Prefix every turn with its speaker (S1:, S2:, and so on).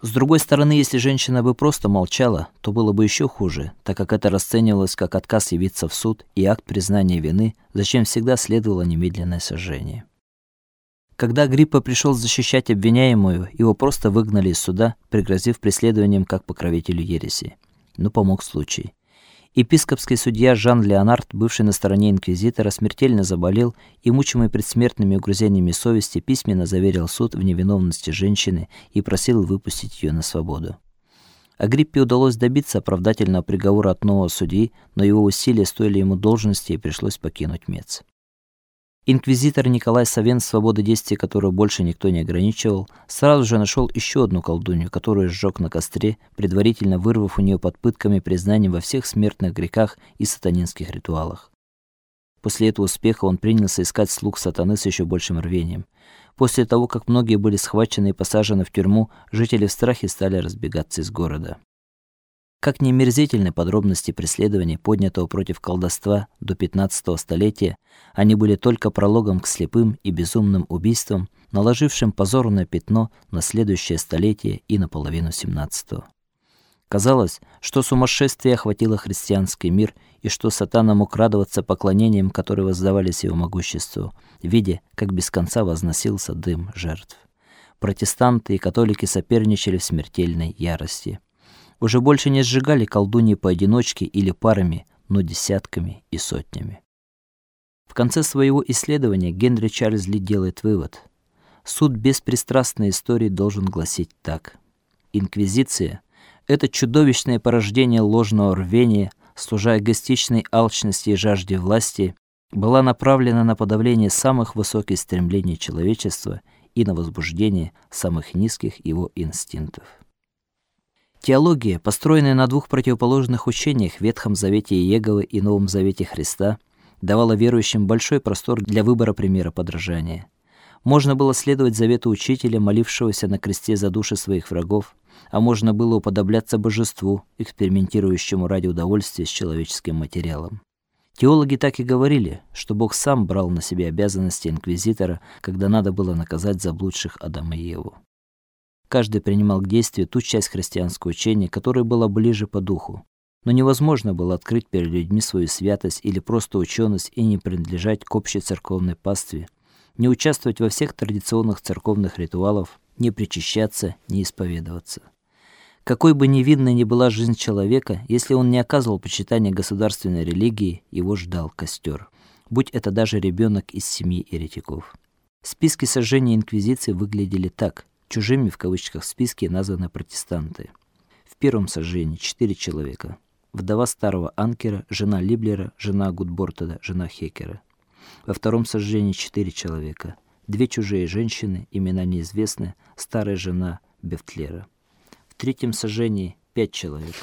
S1: С другой стороны, если женщина бы просто молчала, то было бы еще хуже, так как это расценивалось как отказ явиться в суд и акт признания вины, зачем всегда следовало немедленное сожжение. Когда Гриппа пришел защищать обвиняемую, его просто выгнали из суда, пригрозив преследованием как покровителю ереси. Но помог случай. Епископский судья Жан Леонард, бывший на стороне инквизитора, смертельно заболел и мучимый предсмертными угрызениями совести письменно заверил суд в невиновности женщины и просил выпустить ее на свободу. Агриппе удалось добиться оправдательного приговора от нового судьи, но его усилия стоили ему должности и пришлось покинуть Мец. Инквизитор Николай Савен, свободы действий которого больше никто не ограничивал, сразу же нашел еще одну колдунью, которую сжег на костре, предварительно вырвав у нее под пытками признание во всех смертных грехах и сатанинских ритуалах. После этого успеха он принялся искать слуг сатаны с еще большим рвением. После того, как многие были схвачены и посажены в тюрьму, жители в страхе стали разбегаться из города. Как не мерзительны подробности преследования, поднятого против колдовства до 15 столетия, они были только прологом к слепым и безумным убийствам, наложившим позорное пятно на следующее столетие и на половину 17-го. Казалось, что сумасшествие охватило христианский мир и что сатана мог радоваться поклонениям, которые воздавались его могуществу, видя, как без конца возносился дым жертв. Протестанты и католики соперничали в смертельной ярости уже больше не сжигали колдуньи поодиночке или парами, но десятками и сотнями. В конце своего исследования Генри Чарльз Ли делает вывод: суд беспристрастной истории должен гласить так: инквизиция это чудовищное порождение ложного рвения, служа эгоистичной алчности и жажде власти, была направлена на подавление самых высоких стремлений человечества и на возбуждение самых низких его инстинктов. Теология, построенная на двух противоположных учениях Ветхом Завете Иеговы и Новом Завете Христа, давала верующим большой простор для выбора примера подражания. Можно было следовать завету учителя, молившегося на кресте за души своих врагов, а можно было уподобляться божеству, экспериментирующему ради удовольствия с человеческим материалом. Теологи так и говорили, что Бог сам брал на себя обязанности инквизитора, когда надо было наказать заблудших Адама и Еву. Каждый принимал к действию ту часть христианского учения, которая была ближе по духу. Но невозможно было открыть перед людьми свою святость или просто ученость и не принадлежать к общей церковной пастве, не участвовать во всех традиционных церковных ритуалах, не причащаться, не исповедоваться. Какой бы невинной ни была жизнь человека, если он не оказывал почитания государственной религии, его ждал костер. Будь это даже ребенок из семьи еретиков. Списки сожжения инквизиции выглядели так: Чужими в кавычках в списке названы протестанты. В первом сожжении четыре человека. Вдова старого анкера, жена Либлера, жена Гудбортеда, жена Хекера. Во втором сожжении четыре человека. Две чужие женщины, имена неизвестны, старая жена Бефтлера. В третьем сожжении пять человек.